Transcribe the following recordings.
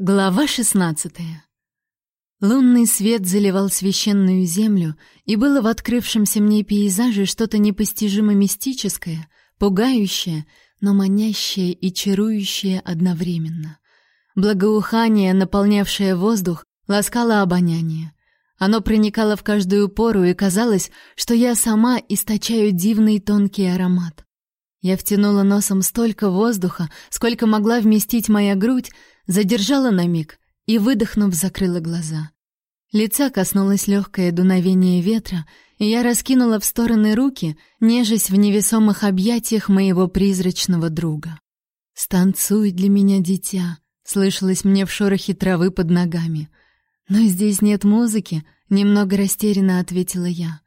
Глава 16. Лунный свет заливал священную землю, и было в открывшемся мне пейзаже что-то непостижимо мистическое, пугающее, но манящее и чарующее одновременно. Благоухание, наполнявшее воздух, ласкало обоняние. Оно проникало в каждую пору, и казалось, что я сама источаю дивный тонкий аромат. Я втянула носом столько воздуха, сколько могла вместить моя грудь, задержала на миг и, выдохнув, закрыла глаза. Лица коснулось легкое дуновение ветра, и я раскинула в стороны руки, нежесть в невесомых объятиях моего призрачного друга. «Станцуй для меня, дитя», — слышалось мне в шорохе травы под ногами. «Но здесь нет музыки», — немного растерянно ответила я.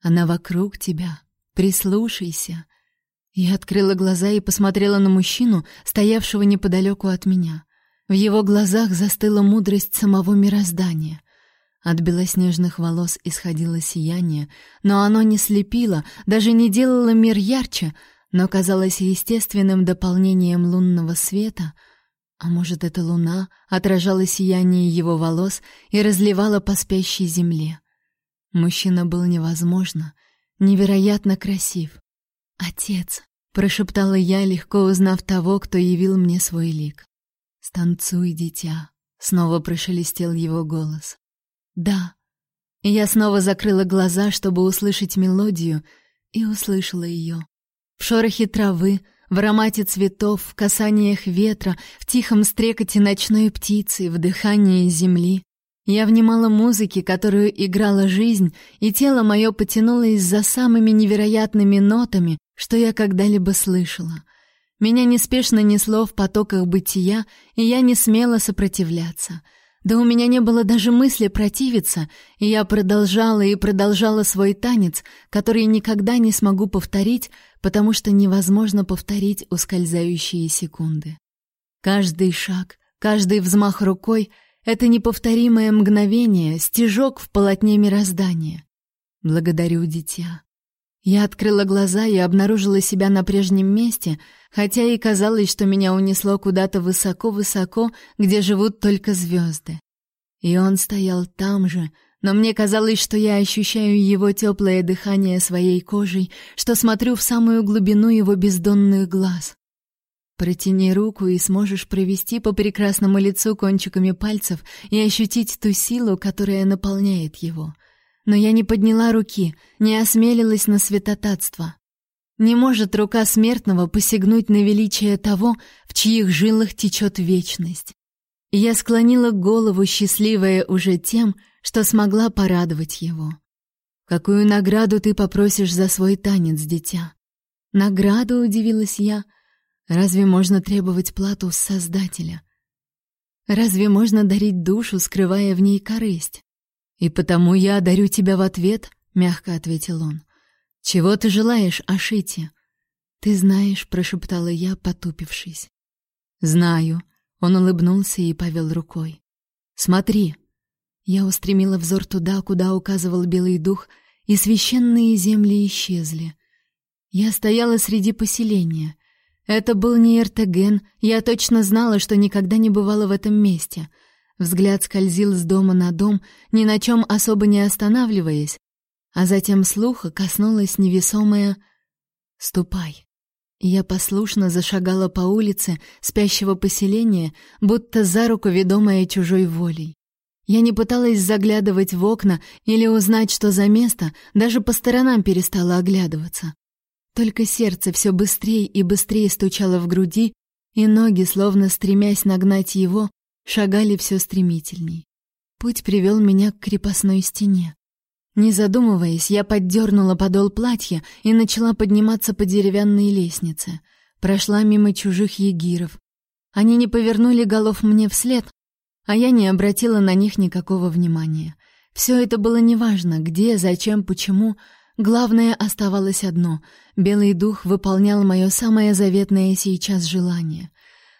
«Она вокруг тебя. Прислушайся». Я открыла глаза и посмотрела на мужчину, стоявшего неподалеку от меня. В его глазах застыла мудрость самого мироздания. От белоснежных волос исходило сияние, но оно не слепило, даже не делало мир ярче, но казалось естественным дополнением лунного света. А может, эта луна отражала сияние его волос и разливала по спящей земле. Мужчина был невозможно, невероятно красив. «Отец!» — прошептала я, легко узнав того, кто явил мне свой лик. «Станцуй, дитя!» — снова прошелестел его голос. «Да». я снова закрыла глаза, чтобы услышать мелодию, и услышала ее. В шорохе травы, в аромате цветов, в касаниях ветра, в тихом стрекоте ночной птицы, в дыхании земли. Я внимала музыке, которую играла жизнь, и тело мое потянулось за самыми невероятными нотами, что я когда-либо слышала. Меня неспешно несло в потоках бытия, и я не смела сопротивляться. Да у меня не было даже мысли противиться, и я продолжала и продолжала свой танец, который никогда не смогу повторить, потому что невозможно повторить ускользающие секунды. Каждый шаг, каждый взмах рукой — это неповторимое мгновение, стежок в полотне мироздания. Благодарю, дитя. Я открыла глаза и обнаружила себя на прежнем месте, хотя и казалось, что меня унесло куда-то высоко-высоко, где живут только звезды. И он стоял там же, но мне казалось, что я ощущаю его теплое дыхание своей кожей, что смотрю в самую глубину его бездонных глаз. Протяни руку и сможешь провести по прекрасному лицу кончиками пальцев и ощутить ту силу, которая наполняет его — но я не подняла руки, не осмелилась на святотатство. Не может рука смертного посягнуть на величие того, в чьих жилах течет вечность. И я склонила голову, счастливая уже тем, что смогла порадовать его. «Какую награду ты попросишь за свой танец, дитя?» «Награду?» — удивилась я. «Разве можно требовать плату с Создателя? Разве можно дарить душу, скрывая в ней корысть?» «И потому я одарю тебя в ответ», — мягко ответил он. «Чего ты желаешь, Ашити?» «Ты знаешь», — прошептала я, потупившись. «Знаю», — он улыбнулся и повел рукой. «Смотри». Я устремила взор туда, куда указывал белый дух, и священные земли исчезли. Я стояла среди поселения. Это был не Эртеген, я точно знала, что никогда не бывала в этом месте — Взгляд скользил с дома на дом, ни на чем особо не останавливаясь, а затем слуха коснулась невесомая «Ступай». Я послушно зашагала по улице спящего поселения, будто за руку ведомая чужой волей. Я не пыталась заглядывать в окна или узнать, что за место, даже по сторонам перестала оглядываться. Только сердце все быстрее и быстрее стучало в груди, и ноги, словно стремясь нагнать его, шагали все стремительней. Путь привел меня к крепостной стене. Не задумываясь, я поддернула подол платья и начала подниматься по деревянной лестнице. Прошла мимо чужих егиров. Они не повернули голов мне вслед, а я не обратила на них никакого внимания. Все это было неважно, где, зачем, почему. Главное оставалось одно — белый дух выполнял мое самое заветное сейчас желание.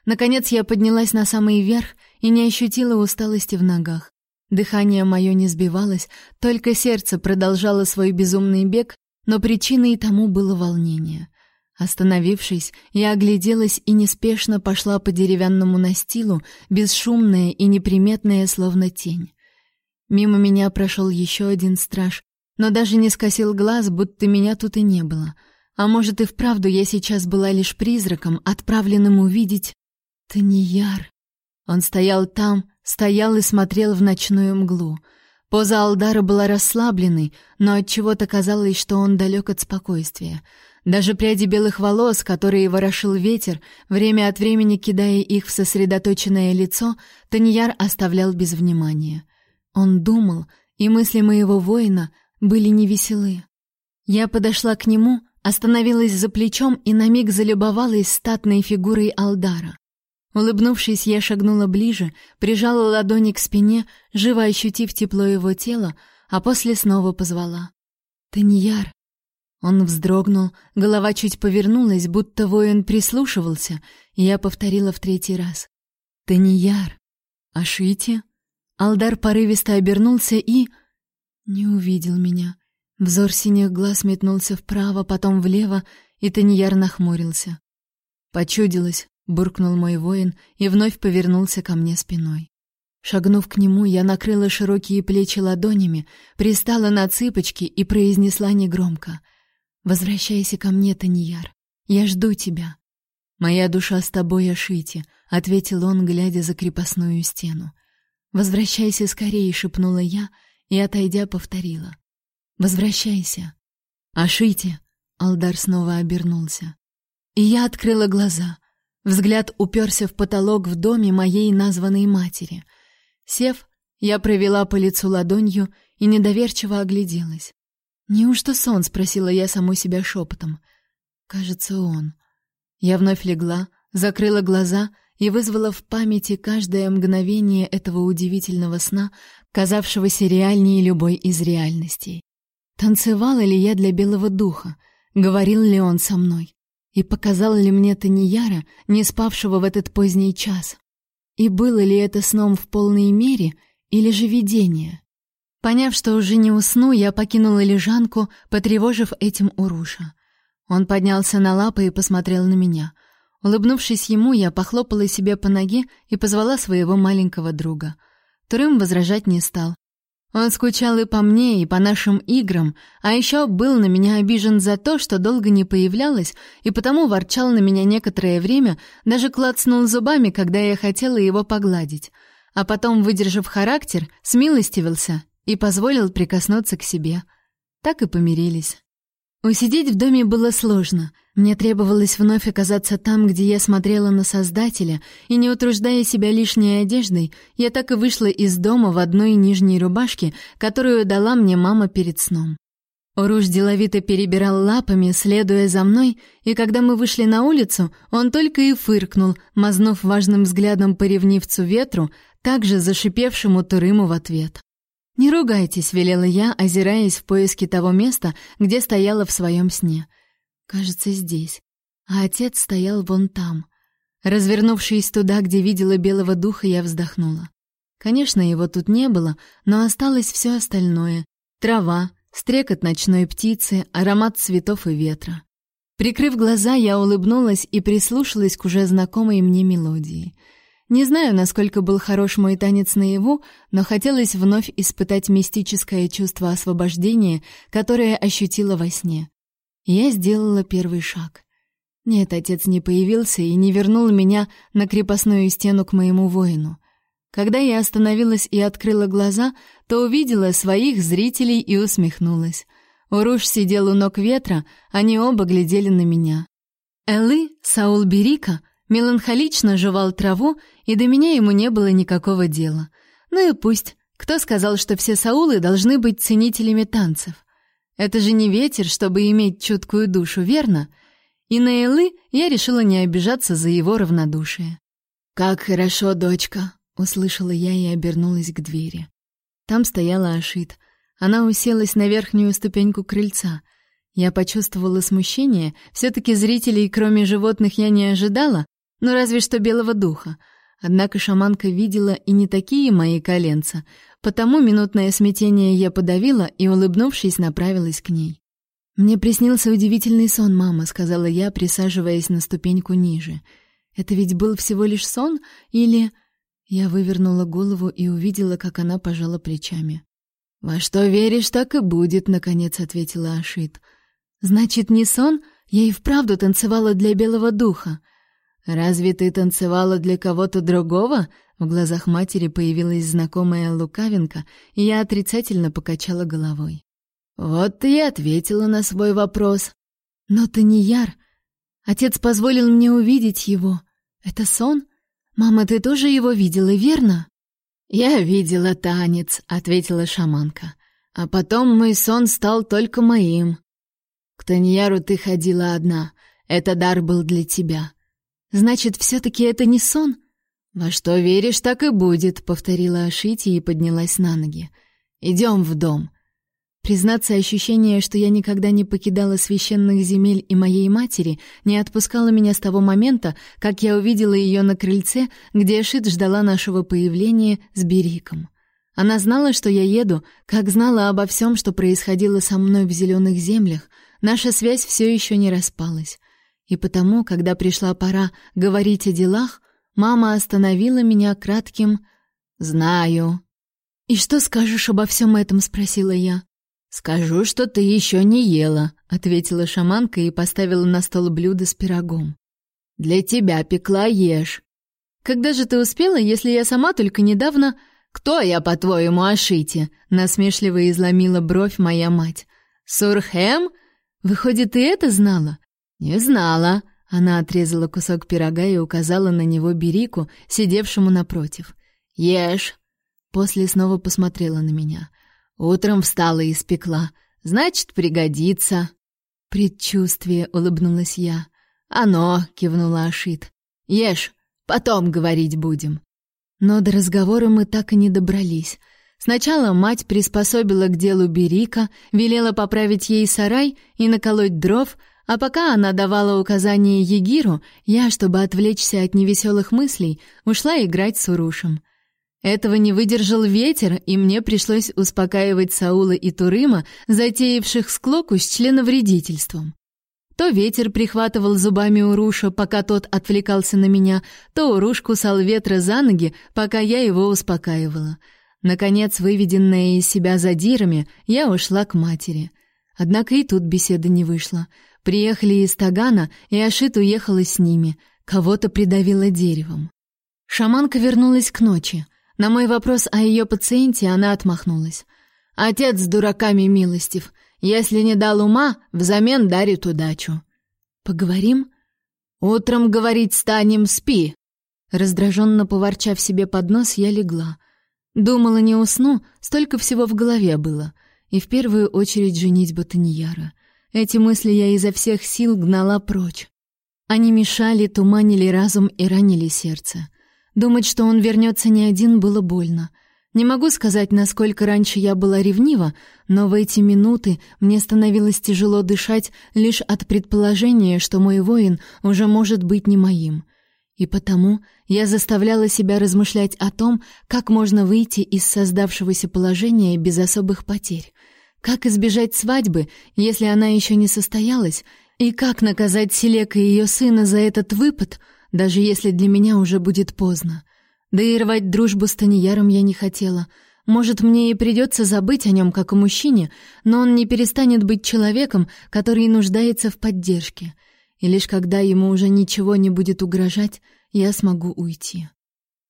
Наконец я поднялась на самый верх и не ощутила усталости в ногах. Дыхание мое не сбивалось, только сердце продолжало свой безумный бег, но причиной тому было волнение. Остановившись, я огляделась и неспешно пошла по деревянному настилу, бесшумная и неприметная, словно тень. Мимо меня прошел еще один страж, но даже не скосил глаз, будто меня тут и не было. А может и вправду я сейчас была лишь призраком, отправленным увидеть Таньяр. Он стоял там, стоял и смотрел в ночную мглу. Поза Алдара была расслабленной, но от чего-то казалось, что он далек от спокойствия. Даже пряди белых волос, которые ворошил ветер, время от времени кидая их в сосредоточенное лицо, Таньяр оставлял без внимания. Он думал, и мысли моего воина были невеселы. Я подошла к нему, остановилась за плечом и на миг залюбовалась статной фигурой Алдара. Улыбнувшись, я шагнула ближе, прижала ладони к спине, живо ощутив тепло его тела, а после снова позвала. «Таньяр!» Он вздрогнул, голова чуть повернулась, будто воин прислушивался, и я повторила в третий раз. «Таньяр! Ашите?» Алдар порывисто обернулся и... Не увидел меня. Взор синих глаз метнулся вправо, потом влево, и Таньяр нахмурился. «Почудилось», — буркнул мой воин и вновь повернулся ко мне спиной. Шагнув к нему, я накрыла широкие плечи ладонями, пристала на цыпочки и произнесла негромко. «Возвращайся ко мне, Таньяр. Я жду тебя». «Моя душа с тобой, Ашити», — ответил он, глядя за крепостную стену. «Возвращайся скорее», — шепнула я и, отойдя, повторила. «Возвращайся». «Ашите», — Алдар снова обернулся. И я открыла глаза. Взгляд уперся в потолок в доме моей названной матери. Сев, я провела по лицу ладонью и недоверчиво огляделась. «Неужто сон?» — спросила я саму себя шепотом. «Кажется, он». Я вновь легла, закрыла глаза и вызвала в памяти каждое мгновение этого удивительного сна, казавшегося реальнее любой из реальностей. Танцевала ли я для белого духа? Говорил ли он со мной? И показал ли мне Таньяра, не спавшего в этот поздний час? И было ли это сном в полной мере или же видение? Поняв, что уже не усну, я покинула лежанку, потревожив этим Уруша. Он поднялся на лапы и посмотрел на меня — Улыбнувшись ему, я похлопала себе по ноге и позвала своего маленького друга. Турым возражать не стал. Он скучал и по мне, и по нашим играм, а еще был на меня обижен за то, что долго не появлялась, и потому ворчал на меня некоторое время, даже клацнул зубами, когда я хотела его погладить. А потом, выдержав характер, смилостивился и позволил прикоснуться к себе. Так и помирились. Усидеть в доме было сложно. Мне требовалось вновь оказаться там, где я смотрела на Создателя, и не утруждая себя лишней одеждой, я так и вышла из дома в одной нижней рубашке, которую дала мне мама перед сном. Оруж деловито перебирал лапами, следуя за мной, и когда мы вышли на улицу, он только и фыркнул, мазнув важным взглядом по ревнивцу ветру, также зашипевшему Турыму в ответ. «Не ругайтесь», — велела я, озираясь в поиске того места, где стояла в своем сне. «Кажется, здесь. А отец стоял вон там». Развернувшись туда, где видела белого духа, я вздохнула. Конечно, его тут не было, но осталось все остальное. Трава, стрекот ночной птицы, аромат цветов и ветра. Прикрыв глаза, я улыбнулась и прислушалась к уже знакомой мне мелодии — не знаю, насколько был хорош мой танец наяву, но хотелось вновь испытать мистическое чувство освобождения, которое ощутила во сне. Я сделала первый шаг. Нет, отец не появился и не вернул меня на крепостную стену к моему воину. Когда я остановилась и открыла глаза, то увидела своих зрителей и усмехнулась. Уруш сидел у ног ветра, они оба глядели на меня. Элы, Саул Берика Меланхолично жевал траву, и до меня ему не было никакого дела. Ну и пусть. Кто сказал, что все саулы должны быть ценителями танцев? Это же не ветер, чтобы иметь чуткую душу, верно? И на Элы я решила не обижаться за его равнодушие. «Как хорошо, дочка!» — услышала я и обернулась к двери. Там стояла Ашит. Она уселась на верхнюю ступеньку крыльца. Я почувствовала смущение. Все-таки зрителей, кроме животных, я не ожидала, ну, разве что белого духа. Однако шаманка видела и не такие мои коленца, потому минутное смятение я подавила и, улыбнувшись, направилась к ней. Мне приснился удивительный сон, мама, сказала я, присаживаясь на ступеньку ниже. Это ведь был всего лишь сон или Я вывернула голову и увидела, как она пожала плечами. Во что веришь, так и будет, наконец ответила Ашит. Значит, не сон? Я и вправду танцевала для белого духа. Разве ты танцевала для кого-то другого? В глазах матери появилась знакомая лукавинка, и я отрицательно покачала головой. Вот ты и ответила на свой вопрос. Но ты не яр. Отец позволил мне увидеть его. Это сон? Мама, ты тоже его видела, верно? Я видела танец, ответила шаманка. А потом мой сон стал только моим. К Таньяру ты ходила одна. Это дар был для тебя. Значит, все таки это не сон? Во что веришь, так и будет, повторила Ашити и поднялась на ноги. Идем в дом. Признаться, ощущение, что я никогда не покидала священных земель и моей матери, не отпускало меня с того момента, как я увидела ее на крыльце, где Ашит ждала нашего появления с Бериком. Она знала, что я еду, как знала обо всем, что происходило со мной в зеленых землях. Наша связь все еще не распалась. И потому, когда пришла пора говорить о делах, мама остановила меня кратким «Знаю». «И что скажешь обо всем этом?» — спросила я. «Скажу, что ты еще не ела», — ответила шаманка и поставила на стол блюдо с пирогом. «Для тебя пекла ешь». «Когда же ты успела, если я сама только недавно...» «Кто я, по-твоему, Ашите?» — насмешливо изломила бровь моя мать. «Сурхем? Выходит, ты это знала?» «Не знала». Она отрезала кусок пирога и указала на него Берику, сидевшему напротив. «Ешь». После снова посмотрела на меня. «Утром встала и испекла. Значит, пригодится». «Предчувствие», — улыбнулась я. «Оно», — кивнула Ашит. «Ешь, потом говорить будем». Но до разговора мы так и не добрались. Сначала мать приспособила к делу Берика, велела поправить ей сарай и наколоть дров, а пока она давала указания Егиру, я, чтобы отвлечься от невеселых мыслей, ушла играть с Урушем. Этого не выдержал ветер, и мне пришлось успокаивать Саула и Турыма, затеявших склоку с членовредительством. То ветер прихватывал зубами Уруша, пока тот отвлекался на меня, то Уруш кусал ветра за ноги, пока я его успокаивала. Наконец, выведенная из себя задирами, я ушла к матери. Однако и тут беседа не вышла — Приехали из Тагана, и Ашит уехала с ними. Кого-то придавило деревом. Шаманка вернулась к ночи. На мой вопрос о ее пациенте она отмахнулась. «Отец с дураками милостив. Если не дал ума, взамен дарит удачу». «Поговорим?» «Утром говорить станем, спи». Раздраженно поворчав себе под нос, я легла. Думала, не усну, столько всего в голове было. И в первую очередь женить Ботаньяра. Эти мысли я изо всех сил гнала прочь. Они мешали, туманили разум и ранили сердце. Думать, что он вернется не один, было больно. Не могу сказать, насколько раньше я была ревнива, но в эти минуты мне становилось тяжело дышать лишь от предположения, что мой воин уже может быть не моим. И потому я заставляла себя размышлять о том, как можно выйти из создавшегося положения без особых потерь. Как избежать свадьбы, если она еще не состоялась? И как наказать Селека и ее сына за этот выпад, даже если для меня уже будет поздно? Да и рвать дружбу с Таньяром я не хотела. Может, мне и придется забыть о нем как о мужчине, но он не перестанет быть человеком, который нуждается в поддержке. И лишь когда ему уже ничего не будет угрожать, я смогу уйти.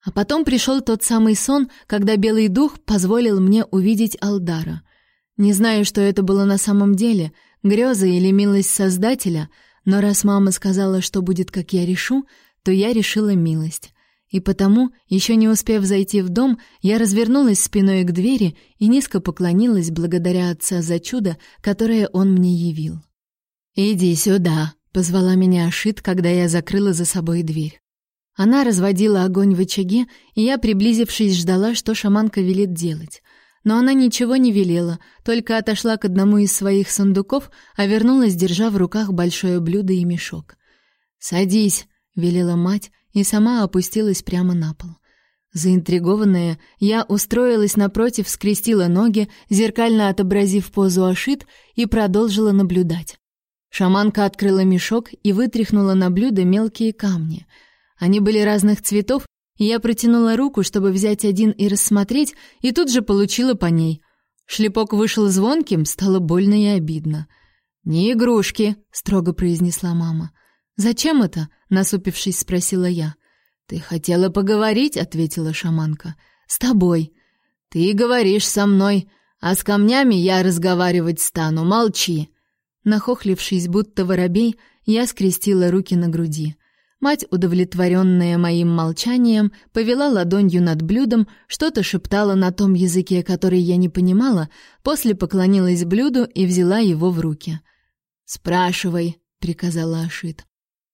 А потом пришел тот самый сон, когда Белый Дух позволил мне увидеть Алдара — не знаю, что это было на самом деле, греза или милость Создателя, но раз мама сказала, что будет, как я решу, то я решила милость. И потому, еще не успев зайти в дом, я развернулась спиной к двери и низко поклонилась благодаря отца за чудо, которое он мне явил. «Иди сюда», — позвала меня Ашит, когда я закрыла за собой дверь. Она разводила огонь в очаге, и я, приблизившись, ждала, что шаманка велит делать. Но она ничего не велела, только отошла к одному из своих сундуков, а вернулась, держа в руках большое блюдо и мешок. «Садись», — велела мать, и сама опустилась прямо на пол. Заинтригованная, я устроилась напротив, скрестила ноги, зеркально отобразив позу Ашит и продолжила наблюдать. Шаманка открыла мешок и вытряхнула на блюдо мелкие камни. Они были разных цветов, я протянула руку, чтобы взять один и рассмотреть, и тут же получила по ней. Шлепок вышел звонким, стало больно и обидно. «Не игрушки», — строго произнесла мама. «Зачем это?» — насупившись, спросила я. «Ты хотела поговорить?» — ответила шаманка. «С тобой». «Ты говоришь со мной, а с камнями я разговаривать стану. Молчи». Нахохлившись, будто воробей, я скрестила руки на груди. Мать, удовлетворенная моим молчанием, повела ладонью над блюдом, что-то шептала на том языке, который я не понимала, после поклонилась блюду и взяла его в руки. «Спрашивай», — приказала Ашит.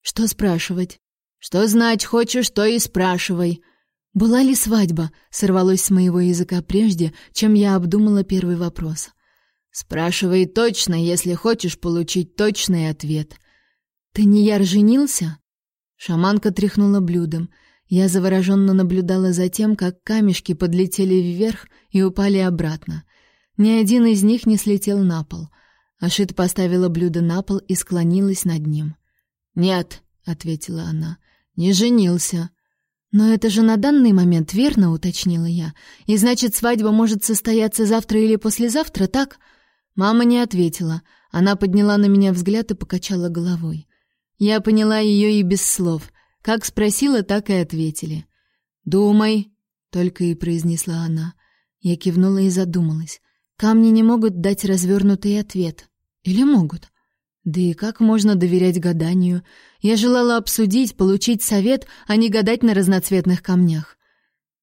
«Что спрашивать?» Что знать хочешь, то и спрашивай. Была ли свадьба? Сорвалось с моего языка прежде, чем я обдумала первый вопрос. Спрашивай точно, если хочешь получить точный ответ. Ты не яр женился? Шаманка тряхнула блюдом. Я завороженно наблюдала за тем, как камешки подлетели вверх и упали обратно. Ни один из них не слетел на пол. Ашит поставила блюдо на пол и склонилась над ним. "Нет", ответила она. Не женился. Но это же на данный момент верно, уточнила я. И значит, свадьба может состояться завтра или послезавтра, так? Мама не ответила. Она подняла на меня взгляд и покачала головой. Я поняла ее и без слов. Как спросила, так и ответили. "Думай", только и произнесла она. Я кивнула и задумалась. Камни не могут дать развернутый ответ. Или могут? Да и как можно доверять гаданию? Я желала обсудить, получить совет, а не гадать на разноцветных камнях.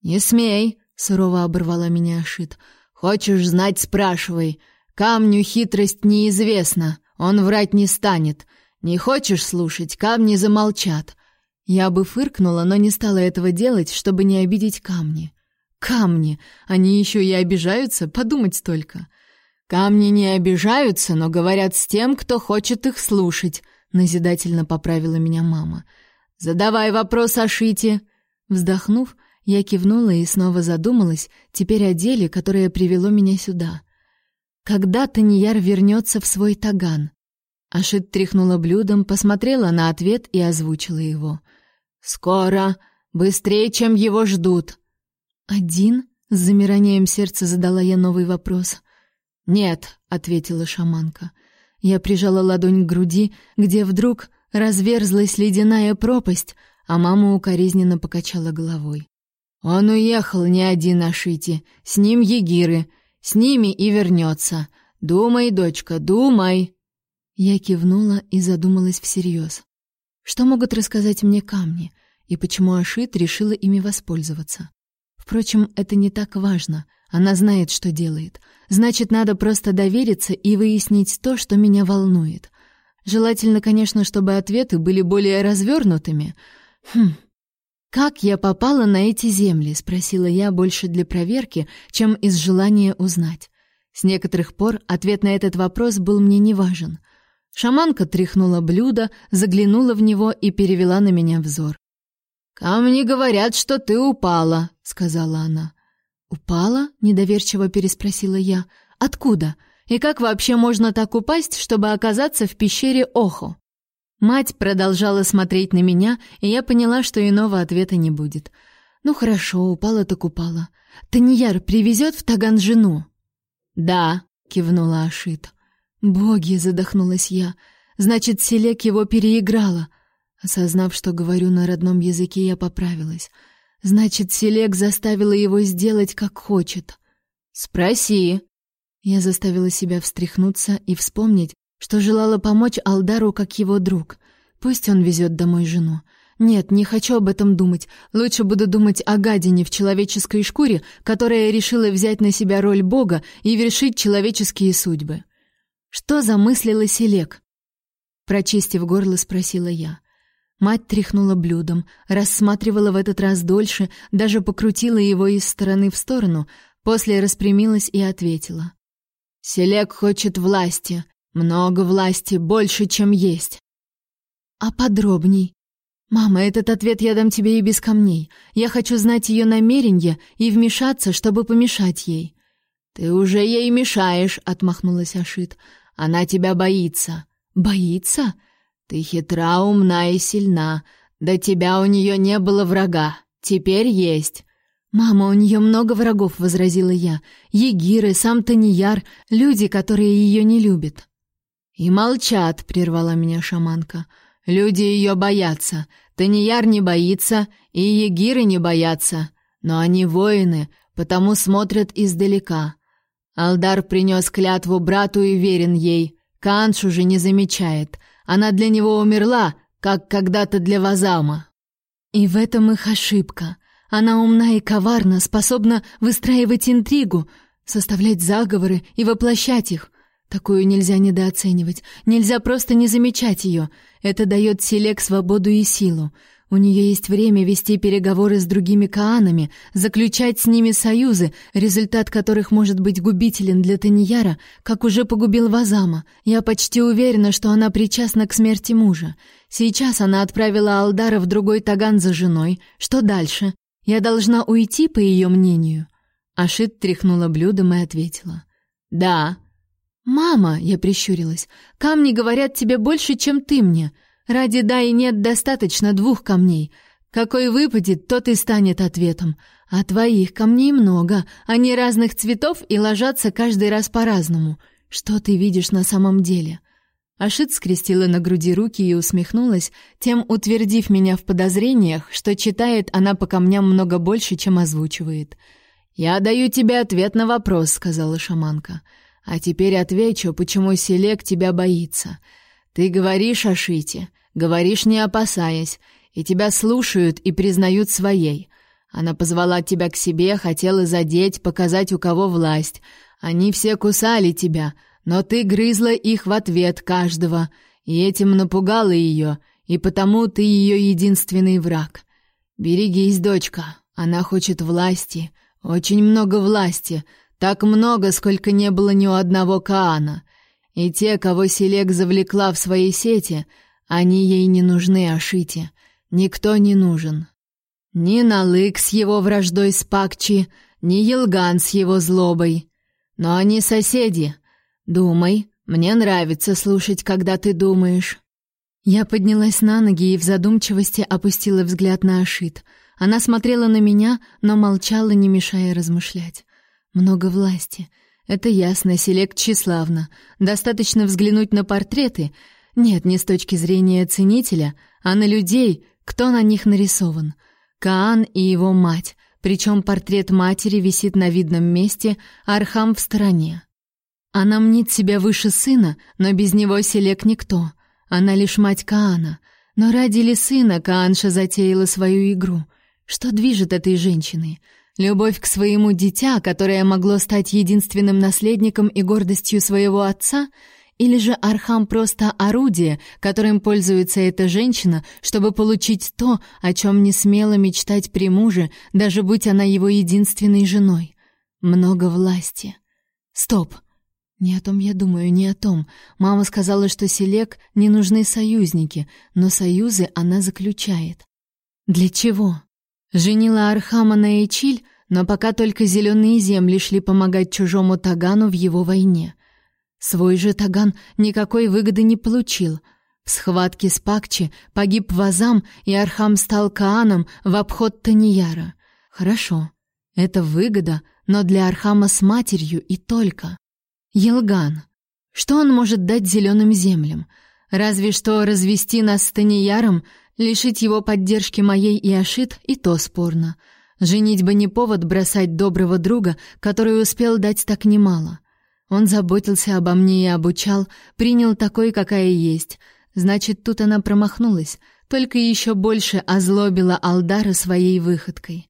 «Не смей!» — сурово оборвала меня Ашит. «Хочешь знать — спрашивай. Камню хитрость неизвестна, он врать не станет. Не хочешь слушать — камни замолчат». Я бы фыркнула, но не стала этого делать, чтобы не обидеть камни. Камни! Они еще и обижаются, подумать только. Камни не обижаются, но говорят с тем, кто хочет их слушать, назидательно поправила меня мама. Задавай вопрос о Шите. Вздохнув, я кивнула и снова задумалась, теперь о деле, которое привело меня сюда. Когда Таньяр вернется в свой таган? Ашит тряхнула блюдом, посмотрела на ответ и озвучила его. Скоро, быстрее, чем его ждут. Один? С замиранием сердца задала я новый вопрос. «Нет», — ответила шаманка. Я прижала ладонь к груди, где вдруг разверзлась ледяная пропасть, а мама укоризненно покачала головой. «Он уехал не один на шите, с ним егиры, с ними и вернется. Думай, дочка, думай!» Я кивнула и задумалась всерьез. Что могут рассказать мне камни, и почему Ашит решила ими воспользоваться? Впрочем, это не так важно. Она знает, что делает. Значит, надо просто довериться и выяснить то, что меня волнует. Желательно, конечно, чтобы ответы были более развернутыми. Хм. Как я попала на эти земли, спросила я больше для проверки, чем из желания узнать. С некоторых пор ответ на этот вопрос был мне не важен. Шаманка тряхнула блюдо, заглянула в него и перевела на меня взор. «Камни говорят, что ты упала», — сказала она. «Упала?» — недоверчиво переспросила я. «Откуда? И как вообще можно так упасть, чтобы оказаться в пещере Охо?» Мать продолжала смотреть на меня, и я поняла, что иного ответа не будет. «Ну хорошо, упала так упала. Таньяр привезет в Таган жену?» «Да», — кивнула Ашит. «Боги!» — задохнулась я. «Значит, Селек его переиграла». Осознав, что говорю на родном языке, я поправилась — Значит, Селек заставила его сделать, как хочет. Спроси. Я заставила себя встряхнуться и вспомнить, что желала помочь Алдару как его друг. Пусть он везет домой жену. Нет, не хочу об этом думать. Лучше буду думать о гадине в человеческой шкуре, которая решила взять на себя роль бога и вершить человеческие судьбы. Что замыслила Селек? Прочистив горло, спросила я. Мать тряхнула блюдом, рассматривала в этот раз дольше, даже покрутила его из стороны в сторону, после распрямилась и ответила. «Селек хочет власти, много власти, больше, чем есть». «А подробней?» Мама, этот ответ я дам тебе и без камней. Я хочу знать ее намерения и вмешаться, чтобы помешать ей. Ты уже ей мешаешь, отмахнулась Ашит. Она тебя боится. Боится? Ты хитра, умна и сильна. До тебя у нее не было врага. Теперь есть. «Мама, у нее много врагов», — возразила я. «Егиры, сам Таньяр, люди, которые ее не любят». «И молчат», — прервала меня шаманка. «Люди ее боятся. Таньяр не боится, и егиры не боятся. Но они воины, потому смотрят издалека. Алдар принес клятву брату и верен ей. Канш уже не замечает. Она для него умерла, как когда-то для Вазама». «И в этом их ошибка», она умна и коварна, способна выстраивать интригу, составлять заговоры и воплощать их. Такую нельзя недооценивать, нельзя просто не замечать ее. Это дает Селек свободу и силу. У нее есть время вести переговоры с другими каанами, заключать с ними союзы, результат которых может быть губителен для Таньяра, как уже погубил Вазама. Я почти уверена, что она причастна к смерти мужа. Сейчас она отправила Алдара в другой Таган за женой. Что дальше? Я должна уйти, по ее мнению. Ашит тряхнула блюдом и ответила: "Да". "Мама", я прищурилась. "Камни говорят тебе больше, чем ты мне. Ради да и нет достаточно двух камней. Какой выпадет, тот и станет ответом. А твоих камней много, они разных цветов и ложатся каждый раз по-разному. Что ты видишь на самом деле?" Ашит скрестила на груди руки и усмехнулась, тем утвердив меня в подозрениях, что читает она по камням много больше, чем озвучивает. «Я даю тебе ответ на вопрос», — сказала шаманка. «А теперь отвечу, почему Селек тебя боится. Ты говоришь о Шите, говоришь не опасаясь, и тебя слушают и признают своей. Она позвала тебя к себе, хотела задеть, показать, у кого власть. Они все кусали тебя, но ты грызла их в ответ каждого, и этим напугала ее, и потому ты ее единственный враг. Берегись, дочка, она хочет власти, очень много власти, так много, сколько не было ни у одного Каана. И те, кого Селек завлекла в свои сети, они ей не нужны, Ашите. Никто не нужен. Ни Налык с его враждой с Пакчи, ни Елган с его злобой. Но они соседи, Думай, мне нравится слушать, когда ты думаешь. Я поднялась на ноги и в задумчивости опустила взгляд на Ашит. Она смотрела на меня, но молчала, не мешая размышлять. Много власти. Это ясно, селект тщеславно. Достаточно взглянуть на портреты. Нет, не с точки зрения ценителя, а на людей, кто на них нарисован. Каан и его мать, причем портрет матери висит на видном месте, а Архам в стороне. Она мнит себя выше сына, но без него Селек никто. Она лишь мать Каана. Но ради ли сына Каанша затеяла свою игру? Что движет этой женщиной? Любовь к своему дитя, которое могло стать единственным наследником и гордостью своего отца, или же Архам просто орудие, которым пользуется эта женщина, чтобы получить то, о чем не смела мечтать при муже, даже будь она его единственной женой? Много власти. Стоп. Не о том я думаю, не о том. Мама сказала, что Селек не нужны союзники, но союзы она заключает. Для чего? Женила Архама на Эчиль, но пока только зеленые земли шли помогать чужому Тагану в его войне. Свой же Таган никакой выгоды не получил. В схватке с Пакчи погиб Вазам, и Архам стал Кааном в обход Танияра. Хорошо, это выгода, но для Архама с матерью и только. Елган. Что он может дать зеленым землям? Разве что развести нас с Танияром, лишить его поддержки моей и Ашит, и то спорно. Женить бы не повод бросать доброго друга, который успел дать так немало. Он заботился обо мне и обучал, принял такой, какая есть. Значит, тут она промахнулась, только еще больше озлобила Алдара своей выходкой.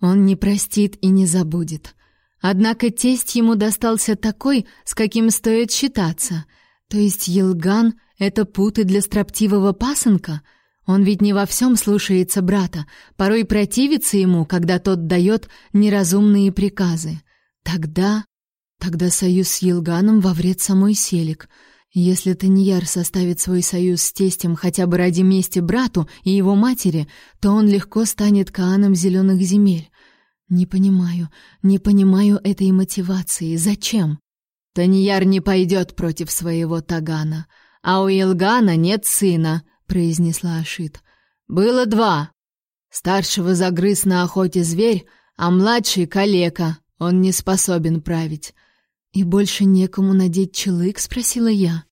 Он не простит и не забудет. Однако тесть ему достался такой, с каким стоит считаться. То есть Елган — это путы для строптивого пасынка? Он ведь не во всем слушается брата, порой противится ему, когда тот дает неразумные приказы. Тогда... Тогда союз с Елганом во вред самой Селик. Если Таньяр составит свой союз с тестем хотя бы ради мести брату и его матери, то он легко станет Кааном зеленых земель. Не понимаю, не понимаю этой мотивации. Зачем? Таньяр не пойдет против своего Тагана, а у Илгана нет сына, произнесла Ашит. Было два. Старшего загрыз на охоте зверь, а младший калека. Он не способен править. «И больше некому надеть челык?» — спросила я.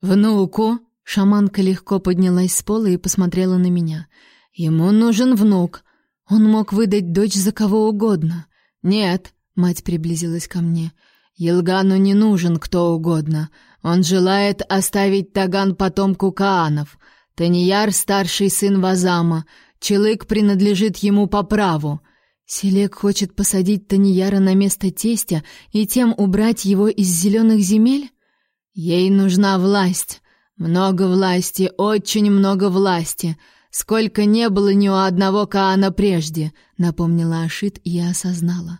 «Внуку!» — шаманка легко поднялась с пола и посмотрела на меня. «Ему нужен внук. Он мог выдать дочь за кого угодно». «Нет», — мать приблизилась ко мне, — «Елгану не нужен кто угодно. Он желает оставить Таган потомку Каанов. Таньяр — старший сын Вазама. Челык принадлежит ему по праву. Селек хочет посадить Таньяра на место тестя и тем убрать его из зеленых земель? Ей нужна власть. Много власти, очень много власти. Сколько не было ни у одного Каана прежде, напомнила Ашит, и осознала.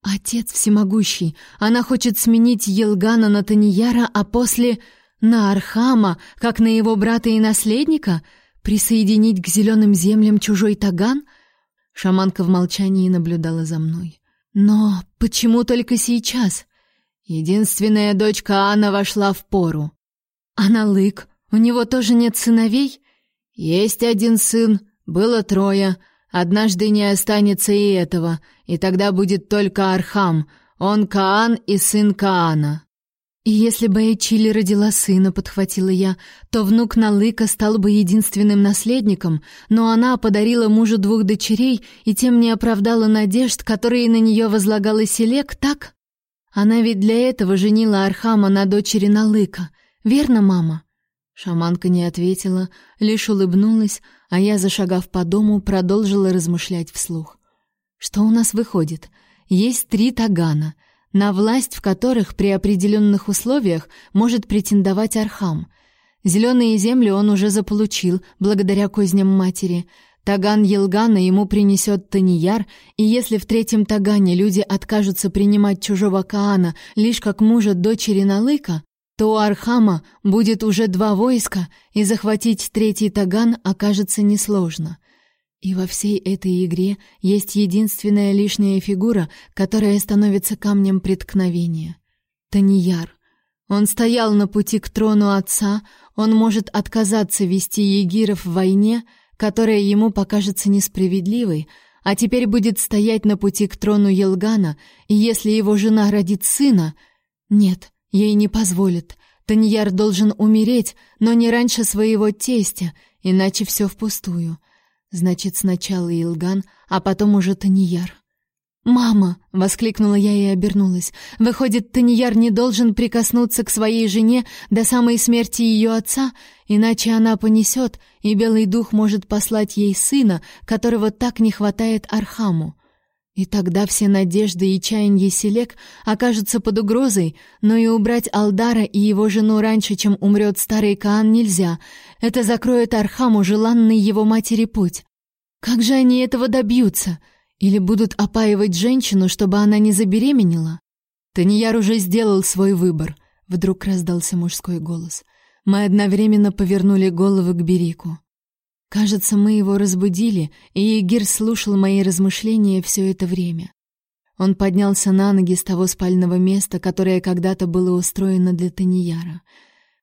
Отец всемогущий, она хочет сменить Елгана на Таньяра, а после на Архама, как на его брата и наследника, присоединить к зеленым землям чужой Таган — Шаманка в молчании наблюдала за мной. Но почему только сейчас? Единственная дочь Каана вошла в пору. А Налык? У него тоже нет сыновей? Есть один сын, было трое. Однажды не останется и этого, и тогда будет только Архам. Он Каан и сын Каана. И если бы Эчиль родила сына, подхватила я, то внук Налыка стал бы единственным наследником, но она подарила мужу двух дочерей и тем не оправдала надежд, которые на нее возлагала Селек, так? Она ведь для этого женила Архама на дочери Налыка. Верно, мама? Шаманка не ответила, лишь улыбнулась, а я, зашагав по дому, продолжила размышлять вслух. Что у нас выходит? Есть три тагана — на власть в которых при определенных условиях может претендовать Архам. Зеленые земли он уже заполучил, благодаря козням матери. Таган Елгана ему принесет Танияр, и если в третьем Тагане люди откажутся принимать чужого Каана лишь как мужа дочери Налыка, то у Архама будет уже два войска, и захватить третий Таган окажется несложно. И во всей этой игре есть единственная лишняя фигура, которая становится камнем преткновения. Танияр. Он стоял на пути к трону отца, он может отказаться вести егиров в войне, которая ему покажется несправедливой, а теперь будет стоять на пути к трону Елгана, и если его жена родит сына... Нет, ей не позволят. Таньяр должен умереть, но не раньше своего тестя, иначе все впустую. Значит, сначала Илган, а потом уже Таньяр. «Мама!» — воскликнула я и обернулась. «Выходит, Танияр не должен прикоснуться к своей жене до самой смерти ее отца, иначе она понесет, и Белый Дух может послать ей сына, которого так не хватает Архаму. И тогда все надежды и чаяния Селек окажутся под угрозой, но и убрать Алдара и его жену раньше, чем умрет старый Каан, нельзя. Это закроет Архаму желанный его матери путь. Как же они этого добьются? Или будут опаивать женщину, чтобы она не забеременела? Таньяр уже сделал свой выбор. Вдруг раздался мужской голос. Мы одновременно повернули головы к Берику. Кажется, мы его разбудили, и Егир слушал мои размышления все это время. Он поднялся на ноги с того спального места, которое когда-то было устроено для Таньяра.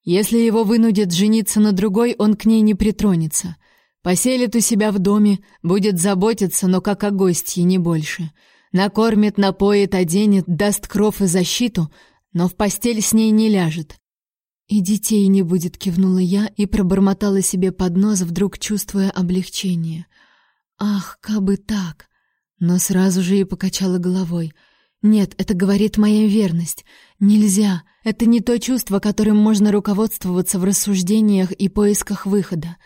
Если его вынудят жениться на другой, он к ней не притронется. Поселит у себя в доме, будет заботиться, но как о гостье, не больше. Накормит, напоит, оденет, даст кров и защиту, но в постель с ней не ляжет. «И детей не будет», — кивнула я и пробормотала себе под нос, вдруг чувствуя облегчение. «Ах, кабы так!» Но сразу же и покачала головой. «Нет, это говорит моя верность. Нельзя. Это не то чувство, которым можно руководствоваться в рассуждениях и поисках выхода.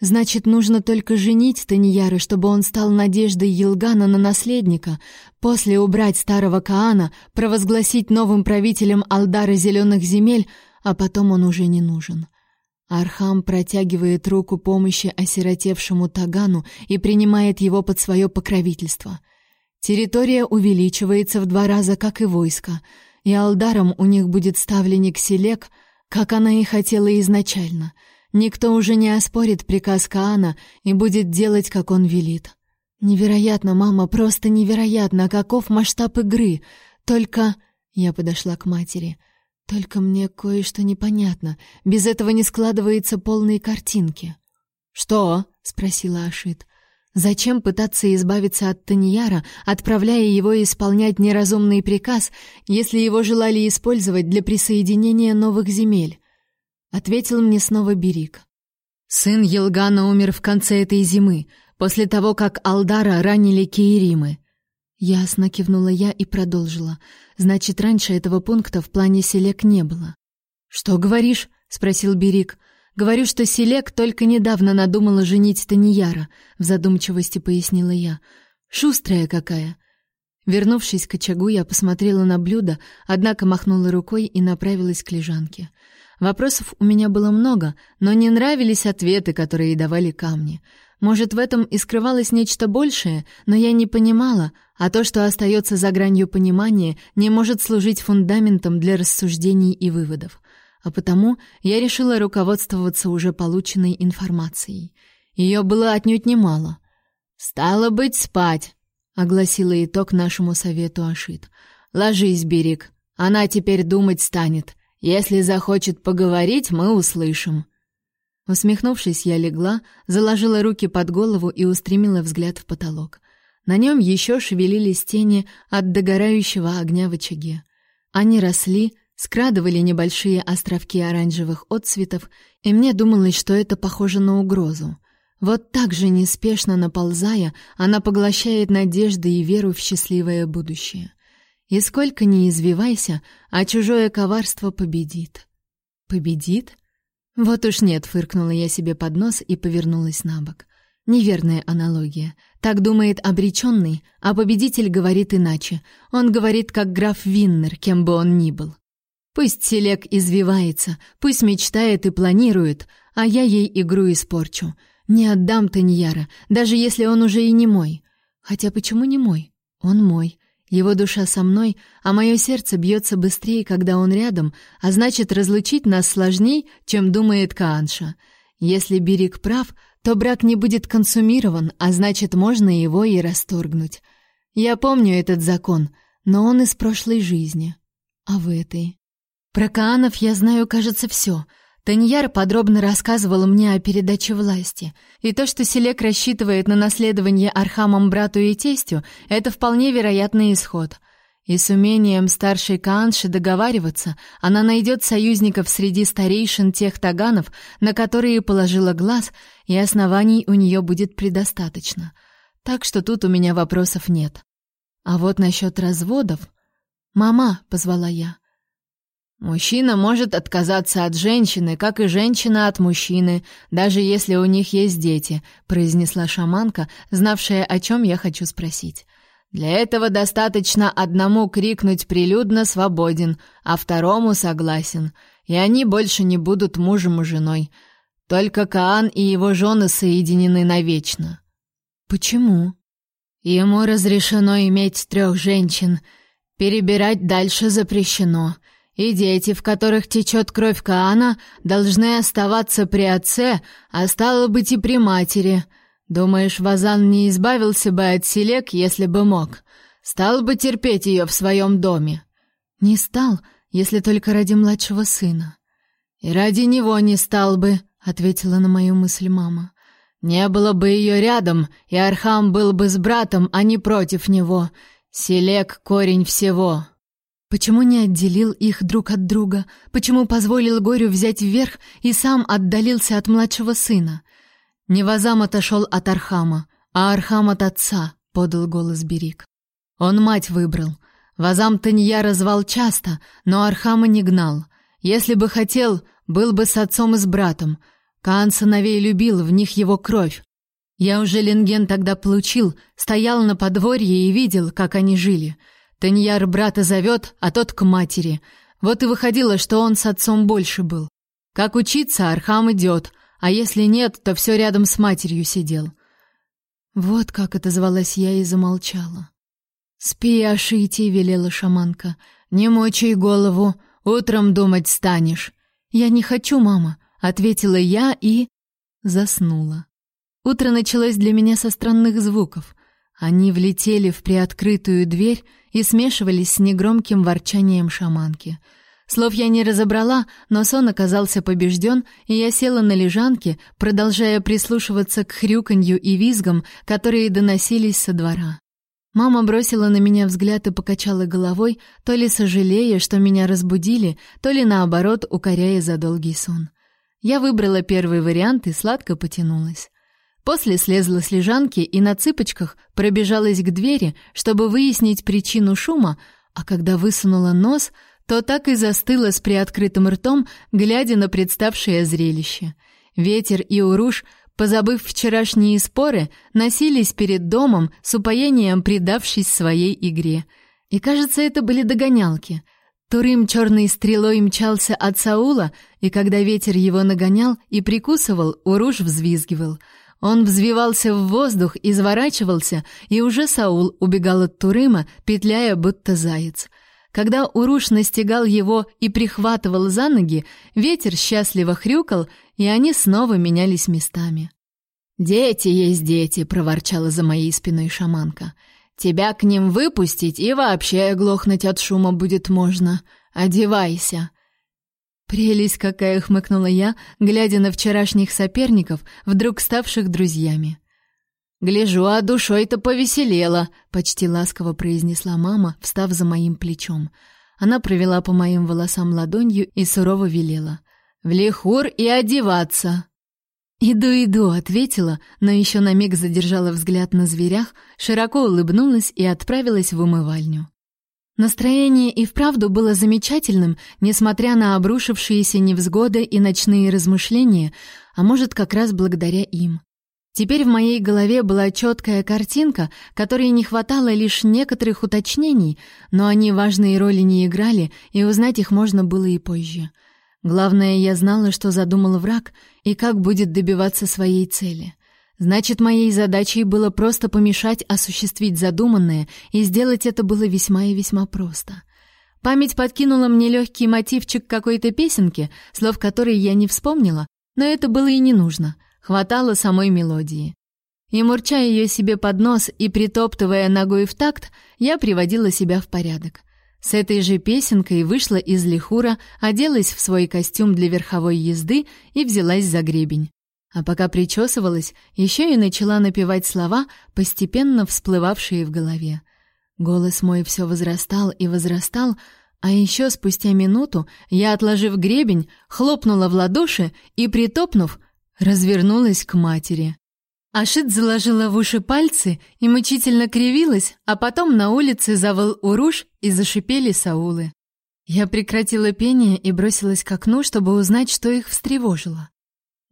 Значит, нужно только женить Танияра, чтобы он стал надеждой Елгана на наследника, после убрать старого Каана, провозгласить новым правителем Алдара Зеленых земель — а потом он уже не нужен. Архам протягивает руку помощи осиротевшему Тагану и принимает его под свое покровительство. Территория увеличивается в два раза, как и войско, и Алдаром у них будет ставленник Селек, как она и хотела изначально. Никто уже не оспорит приказ Каана и будет делать, как он велит. Невероятно, мама, просто невероятно, каков масштаб игры. Только я подошла к матери. Только мне кое-что непонятно. Без этого не складывается полной картинки. Что? спросила Ашит. Зачем пытаться избавиться от Таньяра, отправляя его исполнять неразумный приказ, если его желали использовать для присоединения новых земель? Ответил мне снова Берик. Сын Елгана умер в конце этой зимы, после того, как Алдара ранили Киеримы. Ясно кивнула я и продолжила. Значит, раньше этого пункта в плане селек не было. Что говоришь? спросил Берик. Говорю, что Селек только недавно надумала женить Танияра, в задумчивости пояснила я. Шустрая какая. Вернувшись к очагу, я посмотрела на блюдо, однако махнула рукой и направилась к лежанке. Вопросов у меня было много, но не нравились ответы, которые давали камни. Может, в этом и скрывалось нечто большее, но я не понимала, а то, что остается за гранью понимания, не может служить фундаментом для рассуждений и выводов а потому я решила руководствоваться уже полученной информацией. Ее было отнюдь немало. «Стало быть, спать», — огласила итог нашему совету Ашит. «Ложись, Берег, она теперь думать станет. Если захочет поговорить, мы услышим». Усмехнувшись, я легла, заложила руки под голову и устремила взгляд в потолок. На нем еще шевелились тени от догорающего огня в очаге. Они росли, скрадывали небольшие островки оранжевых отцветов, и мне думалось, что это похоже на угрозу. Вот так же неспешно наползая, она поглощает надежды и веру в счастливое будущее. И сколько ни извивайся, а чужое коварство победит. Победит? Вот уж нет, фыркнула я себе под нос и повернулась на бок. Неверная аналогия. Так думает обреченный, а победитель говорит иначе. Он говорит как граф Виннер, кем бы он ни был. Пусть Селек извивается, пусть мечтает и планирует, а я ей игру испорчу. Не отдам Таньяра, даже если он уже и не мой. Хотя почему не мой? Он мой. Его душа со мной, а мое сердце бьется быстрее, когда он рядом, а значит, разлучить нас сложней, чем думает Каанша. Если Берег прав, то брак не будет консумирован, а значит, можно его и расторгнуть. Я помню этот закон, но он из прошлой жизни. А в этой? Про Каанов я знаю, кажется, все. Таньяр подробно рассказывал мне о передаче власти. И то, что Селек рассчитывает на наследование Архамом брату и тестю, это вполне вероятный исход. И с умением старшей Каанши договариваться, она найдет союзников среди старейшин тех таганов, на которые положила глаз, и оснований у нее будет предостаточно. Так что тут у меня вопросов нет. А вот насчет разводов... «Мама», — позвала я, — Мужчина может отказаться от женщины, как и женщина от мужчины, даже если у них есть дети, произнесла шаманка, знавшая, о чем я хочу спросить. Для этого достаточно одному крикнуть прилюдно свободен, а второму согласен, и они больше не будут мужем и женой. Только Каан и его жены соединены навечно. Почему? Ему разрешено иметь трех женщин, перебирать дальше запрещено. И дети, в которых течет кровь Каана, должны оставаться при отце, а стало быть и при матери. Думаешь, Вазан не избавился бы от Селек, если бы мог? Стал бы терпеть ее в своем доме? Не стал, если только ради младшего сына. И ради него не стал бы, ответила на мою мысль мама. Не было бы ее рядом, и Архам был бы с братом, а не против него. Селек — корень всего. Почему не отделил их друг от друга? Почему позволил горю взять верх и сам отдалился от младшего сына? Не Вазам отошел от Архама, а Архам от отца, подал голос Берик. Он мать выбрал. Вазам Танияра звал часто, но Архама не гнал. Если бы хотел, был бы с отцом и с братом. Каан сыновей любил, в них его кровь. Я уже ленген тогда получил, стоял на подворье и видел, как они жили — Танияр брата зовет, а тот к матери. Вот и выходило, что он с отцом больше был. Как учиться, Архам идет, а если нет, то все рядом с матерью сидел. Вот как это звалась я и замолчала. «Спи, Ашити», — велела шаманка. «Не мочай голову, утром думать станешь». «Я не хочу, мама», — ответила я и... заснула. Утро началось для меня со странных звуков. Они влетели в приоткрытую дверь и смешивались с негромким ворчанием шаманки. Слов я не разобрала, но сон оказался побежден, и я села на лежанке, продолжая прислушиваться к хрюканью и визгам, которые доносились со двора. Мама бросила на меня взгляд и покачала головой, то ли сожалея, что меня разбудили, то ли наоборот, укоряя за долгий сон. Я выбрала первый вариант и сладко потянулась. После слезла с лежанки и на цыпочках пробежалась к двери, чтобы выяснить причину шума, а когда высунула нос, то так и застыла с приоткрытым ртом, глядя на представшее зрелище. Ветер и уруш, позабыв вчерашние споры, носились перед домом с упоением предавшись своей игре. И, кажется, это были догонялки. Турым черной стрелой мчался от Саула, и когда ветер его нагонял и прикусывал, уруш взвизгивал — он взвивался в воздух, изворачивался, и уже Саул убегал от Турыма, петляя будто заяц. Когда Уруш настигал его и прихватывал за ноги, ветер счастливо хрюкал, и они снова менялись местами. «Дети есть дети», — проворчала за моей спиной шаманка. «Тебя к ним выпустить, и вообще оглохнуть от шума будет можно. Одевайся». «Прелесть какая!» — хмыкнула я, глядя на вчерашних соперников, вдруг ставших друзьями. «Гляжу, а душой-то повеселела», — почти ласково произнесла мама, встав за моим плечом. Она провела по моим волосам ладонью и сурово велела. «В лихур и одеваться!» «Иду, иду», — ответила, но еще на миг задержала взгляд на зверях, широко улыбнулась и отправилась в умывальню. Настроение и вправду было замечательным, несмотря на обрушившиеся невзгоды и ночные размышления, а может, как раз благодаря им. Теперь в моей голове была четкая картинка, которой не хватало лишь некоторых уточнений, но они важные роли не играли, и узнать их можно было и позже. Главное, я знала, что задумал враг и как будет добиваться своей цели — Значит, моей задачей было просто помешать осуществить задуманное, и сделать это было весьма и весьма просто. Память подкинула мне легкий мотивчик какой-то песенки, слов которой я не вспомнила, но это было и не нужно. Хватало самой мелодии. И мурча ее себе под нос и притоптывая ногой в такт, я приводила себя в порядок. С этой же песенкой вышла из лихура, оделась в свой костюм для верховой езды и взялась за гребень. А пока причесывалась, еще и начала напевать слова, постепенно всплывавшие в голове. Голос мой все возрастал и возрастал, а еще спустя минуту я, отложив гребень, хлопнула в ладоши и, притопнув, развернулась к матери. Ашит заложила в уши пальцы и мучительно кривилась, а потом на улице завыл уруш и зашипели саулы. Я прекратила пение и бросилась к окну, чтобы узнать, что их встревожило.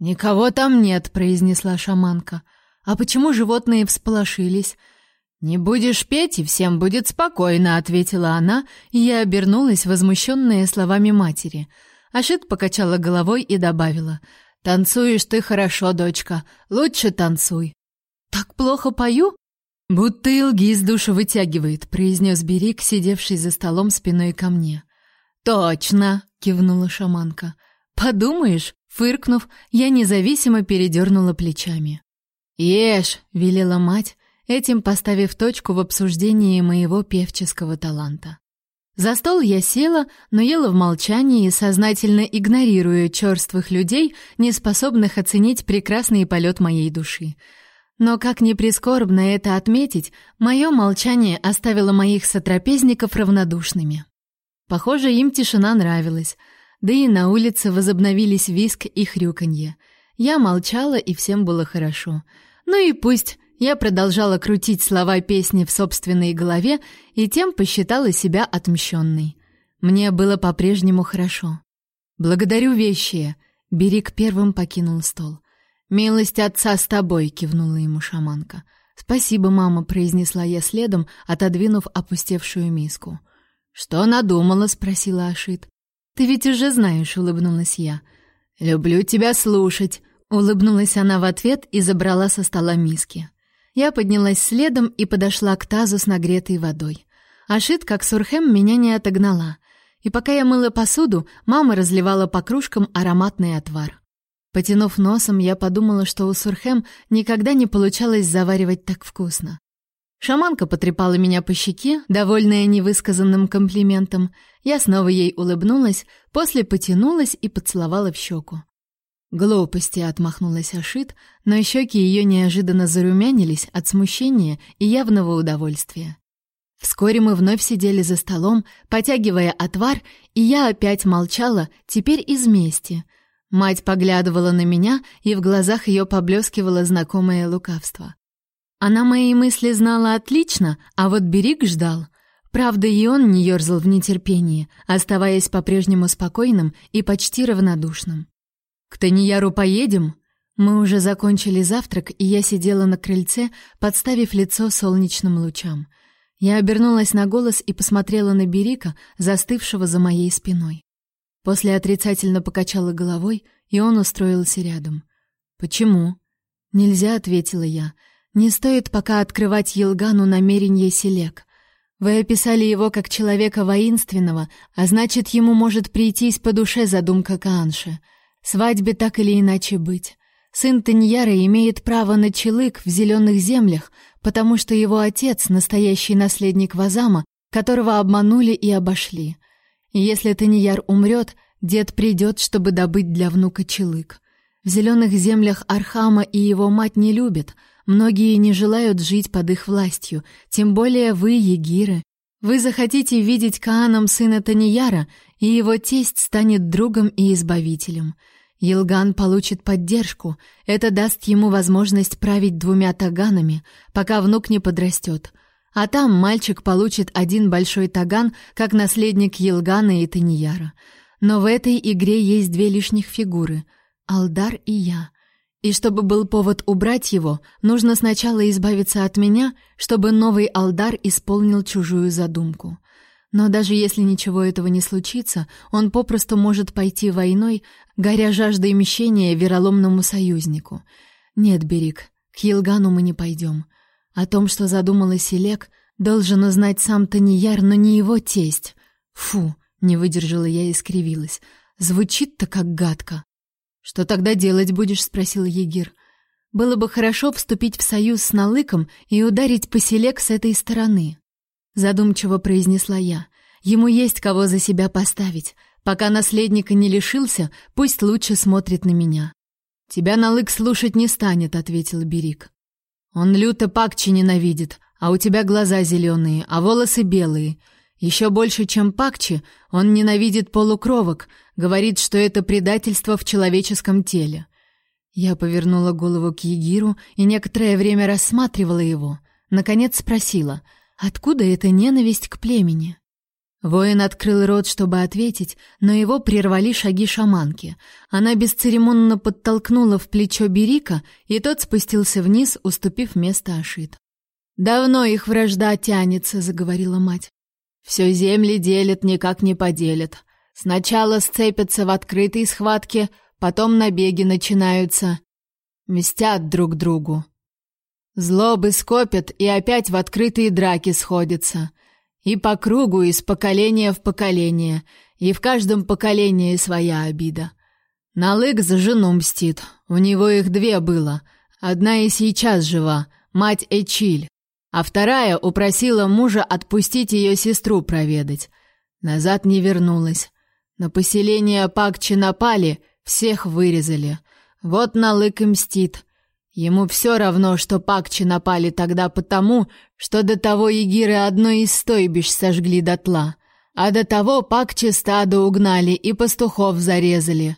«Никого там нет», — произнесла шаманка. «А почему животные всполошились?» «Не будешь петь, и всем будет спокойно», — ответила она, и я обернулась, возмущенная словами матери. Ашит покачала головой и добавила. «Танцуешь ты хорошо, дочка. Лучше танцуй». «Так плохо пою?» «Будто илги из души вытягивает», — произнес Берик, сидевший за столом спиной ко мне. «Точно!» — кивнула шаманка. «Подумаешь, Фыркнув, я независимо передернула плечами. «Ешь!» — велела мать, этим поставив точку в обсуждении моего певческого таланта. За стол я села, но ела в молчании, сознательно игнорируя черствых людей, не способных оценить прекрасный полет моей души. Но, как ни прискорбно это отметить, мое молчание оставило моих сотрапезников равнодушными. Похоже, им тишина нравилась — да и на улице возобновились виск и хрюканье. Я молчала, и всем было хорошо. Ну и пусть. Я продолжала крутить слова песни в собственной голове и тем посчитала себя отмщенной. Мне было по-прежнему хорошо. «Благодарю, вещие!» Берик первым покинул стол. «Милость отца с тобой!» — кивнула ему шаманка. «Спасибо, мама!» — произнесла я следом, отодвинув опустевшую миску. «Что надумала?» — спросила Ашит. «Ты ведь уже знаешь», — улыбнулась я. «Люблю тебя слушать», — улыбнулась она в ответ и забрала со стола миски. Я поднялась следом и подошла к тазу с нагретой водой. Ашит, как Сурхем, меня не отогнала. И пока я мыла посуду, мама разливала по кружкам ароматный отвар. Потянув носом, я подумала, что у Сурхем никогда не получалось заваривать так вкусно. Шаманка потрепала меня по щеке, довольная невысказанным комплиментом. Я снова ей улыбнулась, после потянулась и поцеловала в щеку. Глупости отмахнулась Ашит, но щеки ее неожиданно зарумянились от смущения и явного удовольствия. Вскоре мы вновь сидели за столом, потягивая отвар, и я опять молчала, теперь из мести. Мать поглядывала на меня, и в глазах ее поблескивало знакомое лукавство. Она мои мысли знала отлично, а вот Берик ждал. Правда, и он не ерзал в нетерпении, оставаясь по-прежнему спокойным и почти равнодушным. «К Таньяру поедем?» Мы уже закончили завтрак, и я сидела на крыльце, подставив лицо солнечным лучам. Я обернулась на голос и посмотрела на Берика, застывшего за моей спиной. После отрицательно покачала головой, и он устроился рядом. «Почему?» «Нельзя», — ответила я. Не стоит пока открывать Елгану намерение Селек. Вы описали его как человека воинственного, а значит, ему может прийтись по душе задумка Каанши. Свадьбе так или иначе быть. Сын Таньяра имеет право на челык в зеленых землях, потому что его отец — настоящий наследник Вазама, которого обманули и обошли. И если Таньяр умрет, дед придет, чтобы добыть для внука челык. В зеленых землях Архама и его мать не любят — Многие не желают жить под их властью, тем более вы, егиры. Вы захотите видеть Кааном сына Танияра, и его тесть станет другом и избавителем. Елган получит поддержку, это даст ему возможность править двумя таганами, пока внук не подрастет. А там мальчик получит один большой таган, как наследник Елгана и Танияра. Но в этой игре есть две лишних фигуры — Алдар и я. И чтобы был повод убрать его, нужно сначала избавиться от меня, чтобы новый Алдар исполнил чужую задумку. Но даже если ничего этого не случится, он попросту может пойти войной, горя жаждой мщения вероломному союзнику. Нет, Берик, к Елгану мы не пойдем. О том, что задумала Селек, должен узнать сам Танияр, но не его тесть. Фу, не выдержала я и скривилась. Звучит-то как гадко. «Что тогда делать будешь?» — спросил Егир. «Было бы хорошо вступить в союз с Налыком и ударить поселек с этой стороны», — задумчиво произнесла я. «Ему есть кого за себя поставить. Пока наследника не лишился, пусть лучше смотрит на меня». «Тебя Налык слушать не станет», — ответил Берик. «Он люто Пакчи ненавидит, а у тебя глаза зеленые, а волосы белые. Еще больше, чем Пакчи, он ненавидит полукровок, говорит, что это предательство в человеческом теле. Я повернула голову к Егиру и некоторое время рассматривала его. Наконец спросила, откуда эта ненависть к племени? Воин открыл рот, чтобы ответить, но его прервали шаги шаманки. Она бесцеремонно подтолкнула в плечо Берика, и тот спустился вниз, уступив место Ашит. «Давно их вражда тянется», — заговорила мать. «Все земли делят, никак не поделят. Сначала сцепятся в открытой схватке, потом набеги начинаются. Мстят друг другу. Злобы скопят и опять в открытые драки сходятся. И по кругу, из поколения в поколение, и в каждом поколении своя обида. Налык за жену мстит, у него их две было. Одна и сейчас жива, мать Эчиль, а вторая упросила мужа отпустить ее сестру проведать. Назад не вернулась. На поселение Пакчи напали, всех вырезали. Вот Налык и мстит. Ему все равно, что Пакчи напали тогда потому, что до того егиры одно из стойбищ сожгли дотла, а до того Пакчи стадо угнали и пастухов зарезали.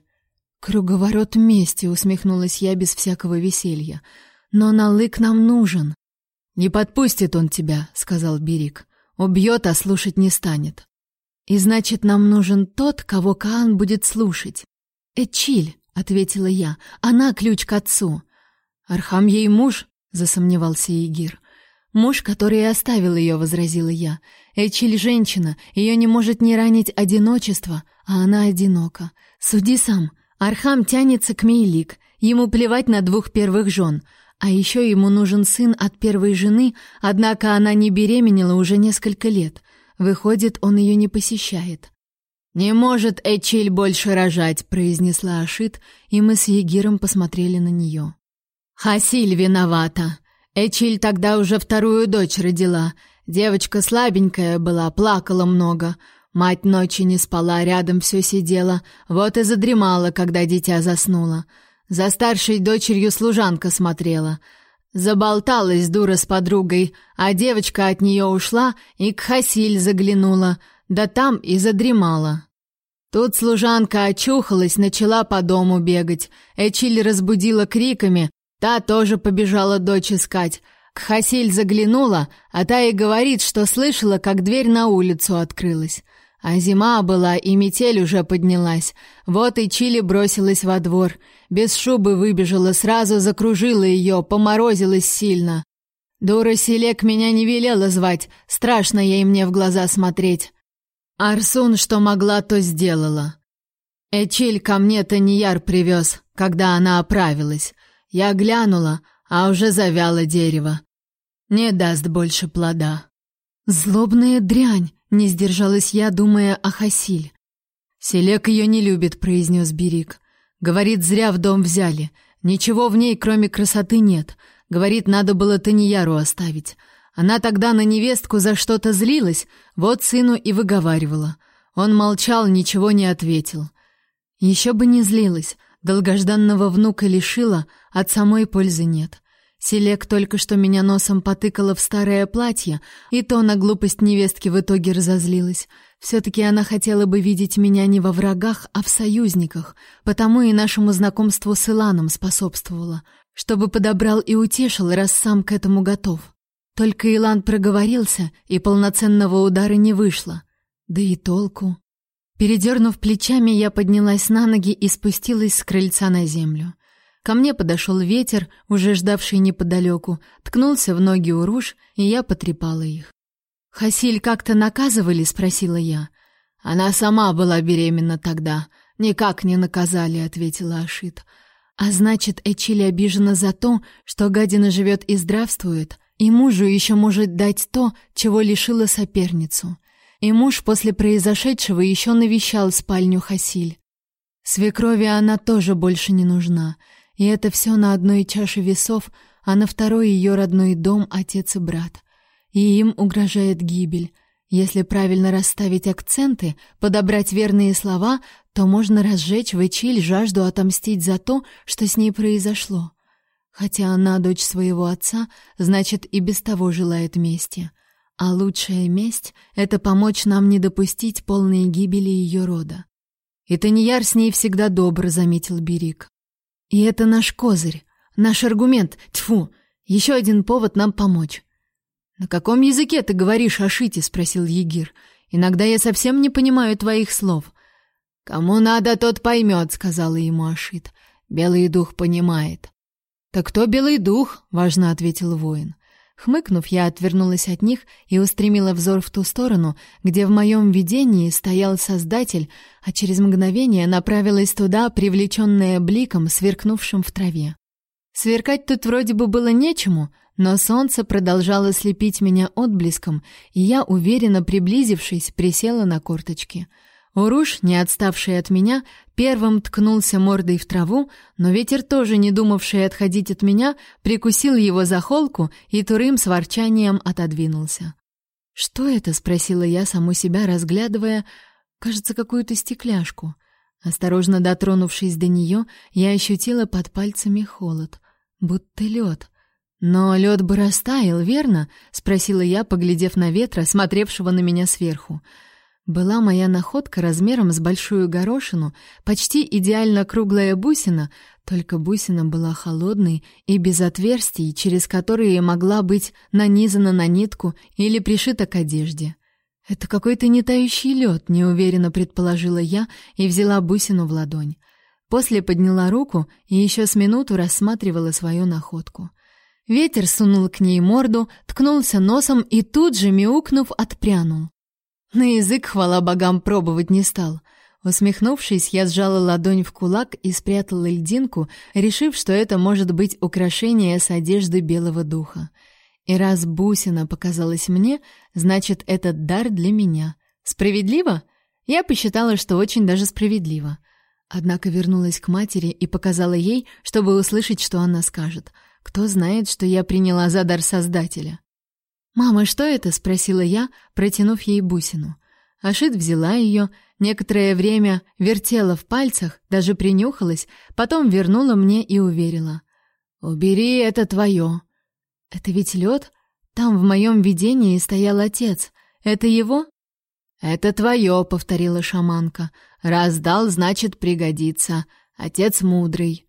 Круговорот мести, усмехнулась я без всякого веселья. Но Налык нам нужен. Не подпустит он тебя, сказал Берик. Убьет, а слушать не станет. И значит, нам нужен тот, кого Каан будет слушать. Эчиль, ответила я. Она ключ к отцу. Архам ей муж, засомневался ягир. Муж, который оставил ее, возразила я. Эчиль женщина, ее не может не ранить одиночество, а она одинока. Суди сам. Архам тянется к Мейлик. Ему плевать на двух первых жен. А еще ему нужен сын от первой жены, однако она не беременела уже несколько лет. Выходит, он ее не посещает. «Не может Эчиль больше рожать», — произнесла Ашит, и мы с Егиром посмотрели на нее. «Хасиль виновата. Эчиль тогда уже вторую дочь родила. Девочка слабенькая была, плакала много. Мать ночи не спала, рядом все сидела, вот и задремала, когда дитя заснуло. За старшей дочерью служанка смотрела. Заболталась дура с подругой, а девочка от нее ушла и к Хасиль заглянула, да там и задремала. Тут служанка очухалась, начала по дому бегать. Эчиль разбудила криками, та тоже побежала дочь искать. К Хасиль заглянула, а та и говорит, что слышала, как дверь на улицу открылась. А зима была, и метель уже поднялась. Вот и Чили бросилась во двор. Без шубы выбежала, сразу закружила ее, поморозилась сильно. Дура Селек меня не велела звать, страшно ей мне в глаза смотреть. Арсун, что могла, то сделала. Эчиль ко мне Таньяр привез, когда она оправилась. Я глянула, а уже завяло дерево. Не даст больше плода. Злобная дрянь, не сдержалась я, думая о Хасиль. Селек ее не любит, произнес Берик. Говорит, зря в дом взяли. Ничего в ней, кроме красоты, нет. Говорит, надо было Таньяру оставить. Она тогда на невестку за что-то злилась, вот сыну и выговаривала. Он молчал, ничего не ответил. Еще бы не злилась, долгожданного внука лишила, от самой пользы нет. Селек только что меня носом потыкала в старое платье, и то на глупость невестки в итоге разозлилась. Все-таки она хотела бы видеть меня не во врагах, а в союзниках, потому и нашему знакомству с Иланом способствовала, чтобы подобрал и утешил, раз сам к этому готов. Только Илан проговорился, и полноценного удара не вышло. Да и толку. Передернув плечами, я поднялась на ноги и спустилась с крыльца на землю. Ко мне подошел ветер, уже ждавший неподалеку, ткнулся в ноги Уруш, и я потрепала их. «Хасиль как-то наказывали?» — спросила я. «Она сама была беременна тогда. Никак не наказали», — ответила Ашит. «А значит, Эчили обижена за то, что гадина живет и здравствует?» И мужу еще может дать то, чего лишила соперницу. И муж после произошедшего еще навещал спальню Хасиль. Свекрови она тоже больше не нужна. И это все на одной чаше весов, а на второй ее родной дом, отец и брат. И им угрожает гибель. Если правильно расставить акценты, подобрать верные слова, то можно разжечь в Эчиль жажду отомстить за то, что с ней произошло. Хотя она дочь своего отца, значит, и без того желает мести. А лучшая месть — это помочь нам не допустить полной гибели ее рода. «И Таньяр с ней всегда добр», — заметил Берик. «И это наш козырь, наш аргумент, тьфу, еще один повод нам помочь». «На каком языке ты говоришь о Шите?» — спросил Егир. «Иногда я совсем не понимаю твоих слов». «Кому надо, тот поймет», — сказала ему Ашит. «Белый дух понимает». «Так кто белый дух?» — важно ответил воин. Хмыкнув, я отвернулась от них и устремила взор в ту сторону, где в моем видении стоял Создатель, а через мгновение направилась туда, привлеченная бликом, сверкнувшим в траве. Сверкать тут вроде бы было нечему, но солнце продолжало слепить меня отблеском, и я, уверенно приблизившись, присела на корточки — Уруш, не отставший от меня, первым ткнулся мордой в траву, но ветер, тоже не думавший отходить от меня, прикусил его за холку, и Турым с ворчанием отодвинулся. «Что это?» — спросила я саму себя, разглядывая, кажется, какую-то стекляшку. Осторожно дотронувшись до нее, я ощутила под пальцами холод, будто лед. «Но лед бы растаял, верно?» — спросила я, поглядев на ветра, смотревшего на меня сверху. — была моя находка размером с большую горошину, почти идеально круглая бусина, только бусина была холодной и без отверстий, через которые могла быть нанизана на нитку или пришита к одежде. Это какой-то нетающий лед, неуверенно предположила я и взяла бусину в ладонь. После подняла руку и еще с минуту рассматривала свою находку. Ветер сунул к ней морду, ткнулся носом и тут же мяукнув отпрянул. На язык, хвала богам, пробовать не стал. Усмехнувшись, я сжала ладонь в кулак и спрятала льдинку, решив, что это может быть украшение с одежды белого духа. И раз бусина показалась мне, значит, этот дар для меня. Справедливо? Я посчитала, что очень даже справедливо. Однако вернулась к матери и показала ей, чтобы услышать, что она скажет. Кто знает, что я приняла за дар Создателя. «Мама, что это?» — спросила я, протянув ей бусину. Ашит взяла ее, некоторое время вертела в пальцах, даже принюхалась, потом вернула мне и уверила. «Убери, это твое». «Это ведь лед? Там в моем видении стоял отец. Это его?» «Это твое», — повторила шаманка. «Раз дал, значит, пригодится. Отец мудрый».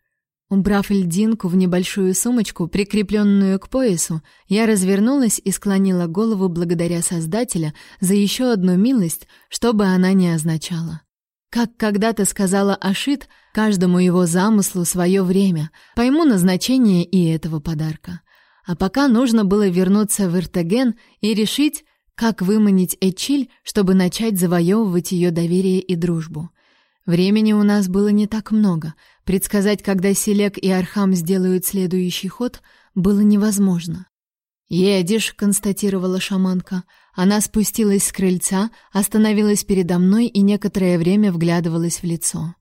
Убрав льдинку в небольшую сумочку, прикрепленную к поясу, я развернулась и склонила голову благодаря Создателя за еще одну милость, что бы она ни означала. Как когда-то сказала Ашит, каждому его замыслу свое время, пойму назначение и этого подарка. А пока нужно было вернуться в Иртаген и решить, как выманить Эчиль, чтобы начать завоевывать ее доверие и дружбу? Времени у нас было не так много. Предсказать, когда Селек и Архам сделают следующий ход, было невозможно. «Едешь», — констатировала шаманка. Она спустилась с крыльца, остановилась передо мной и некоторое время вглядывалась в лицо.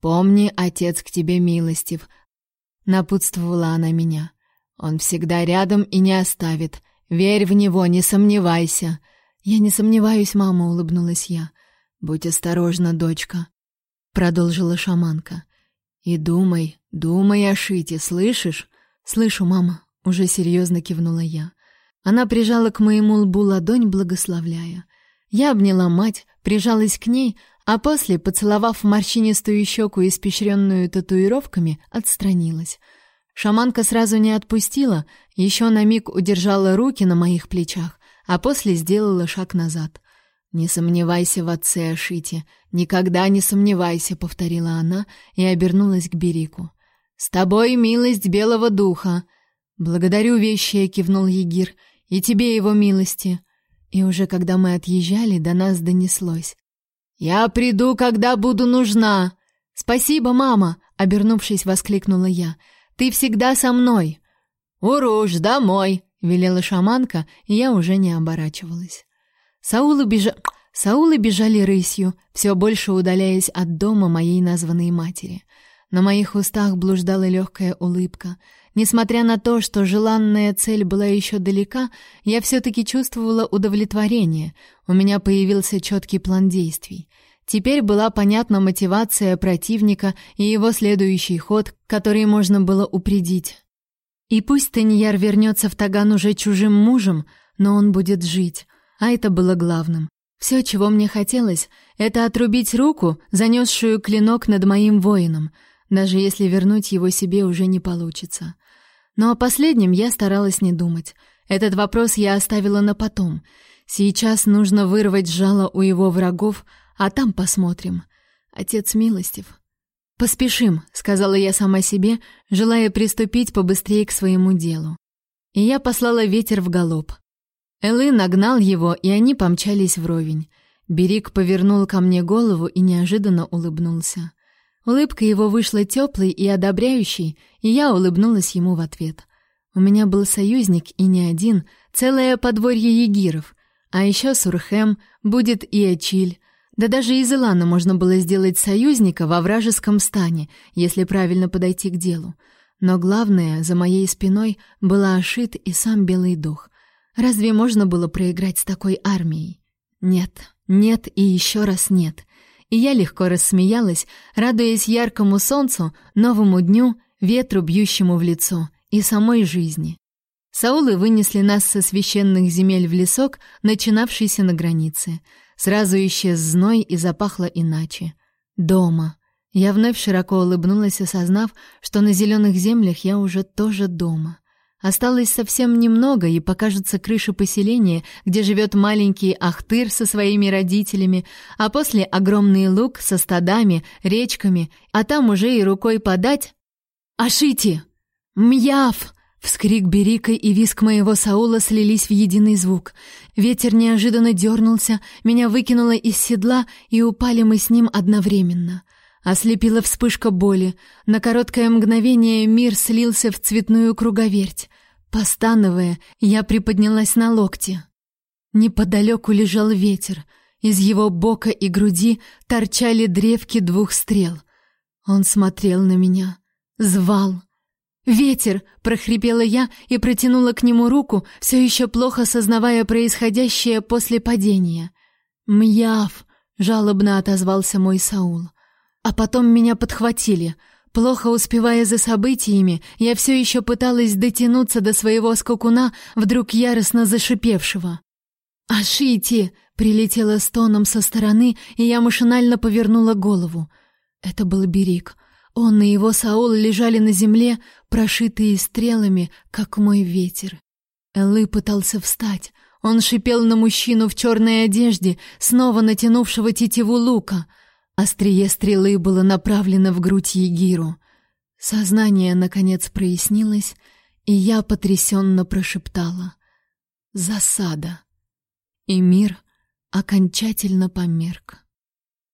«Помни, отец к тебе милостив», — напутствовала она меня. «Он всегда рядом и не оставит. Верь в него, не сомневайся. Я не сомневаюсь, мама, улыбнулась я. Будь осторожна, дочка, продолжила шаманка. И думай, думай о Шите, слышишь? Слышу, мама, уже серьезно кивнула я. Она прижала к моему лбу ладонь, благословляя. Я обняла мать, прижалась к ней, а после, поцеловав морщинистую щеку, испещренную татуировками, отстранилась. Шаманка сразу не отпустила, еще на миг удержала руки на моих плечах, а после сделала шаг назад. «Не сомневайся в отце Ашите, никогда не сомневайся», — повторила она и обернулась к Берику. «С тобой милость белого духа!» «Благодарю, вещи», — кивнул Егир, — «и тебе его милости». И уже когда мы отъезжали, до нас донеслось. «Я приду, когда буду нужна!» «Спасибо, мама!» — обернувшись, воскликнула я. Ты всегда со мной. Уруш, домой, велела шаманка, и я уже не оборачивалась. Саулы бежа... Саулы бежали рысью, все больше удаляясь от дома моей названной матери. На моих устах блуждала легкая улыбка. Несмотря на то, что желанная цель была еще далека, я все-таки чувствовала удовлетворение. У меня появился четкий план действий. Теперь была понятна мотивация противника и его следующий ход, который можно было упредить. И пусть Таньяр вернется в Таган уже чужим мужем, но он будет жить, а это было главным. Все, чего мне хотелось, это отрубить руку, занесшую клинок над моим воином, даже если вернуть его себе уже не получится. Но о последнем я старалась не думать. Этот вопрос я оставила на потом. Сейчас нужно вырвать жало у его врагов, а там посмотрим. Отец милостив. Поспешим, сказала я сама себе, желая приступить побыстрее к своему делу. И я послала ветер в галоп. Элы нагнал его, и они помчались вровень. Берик повернул ко мне голову и неожиданно улыбнулся. Улыбка его вышла теплой и одобряющей, и я улыбнулась ему в ответ. У меня был союзник и не один, целое подворье егиров, а еще Сурхем, будет и Ачиль, да даже из Илана можно было сделать союзника во вражеском стане, если правильно подойти к делу. Но главное, за моей спиной была Ашит и сам Белый Дух. Разве можно было проиграть с такой армией? Нет, нет и еще раз нет. И я легко рассмеялась, радуясь яркому солнцу, новому дню, ветру, бьющему в лицо, и самой жизни. Саулы вынесли нас со священных земель в лесок, начинавшийся на границе — Сразу исчез зной и запахло иначе. Дома. Я вновь широко улыбнулась, осознав, что на зеленых землях я уже тоже дома. Осталось совсем немного, и покажется крыша поселения, где живет маленький Ахтыр со своими родителями, а после огромный луг со стадами, речками, а там уже и рукой подать... «Ашити! Мьяв!» Вскрик Берика и виск моего Саула слились в единый звук. Ветер неожиданно дернулся, меня выкинуло из седла, и упали мы с ним одновременно. Ослепила вспышка боли. На короткое мгновение мир слился в цветную круговерть. Постановая, я приподнялась на локте. Неподалеку лежал ветер. Из его бока и груди торчали древки двух стрел. Он смотрел на меня, звал. «Ветер!» — прохрипела я и протянула к нему руку, все еще плохо сознавая происходящее после падения. «Мьяв!» — жалобно отозвался мой Саул. А потом меня подхватили. Плохо успевая за событиями, я все еще пыталась дотянуться до своего скакуна, вдруг яростно зашипевшего. «Ашити!» — прилетела стоном со стороны, и я машинально повернула голову. Это был Берик. Он и его Саул лежали на земле, прошитые стрелами, как мой ветер. Элы пытался встать. Он шипел на мужчину в черной одежде, снова натянувшего тетиву лука — Острие стрелы было направлено в грудь Егиру. Сознание, наконец, прояснилось, и я потрясенно прошептала «Засада!» И мир окончательно померк.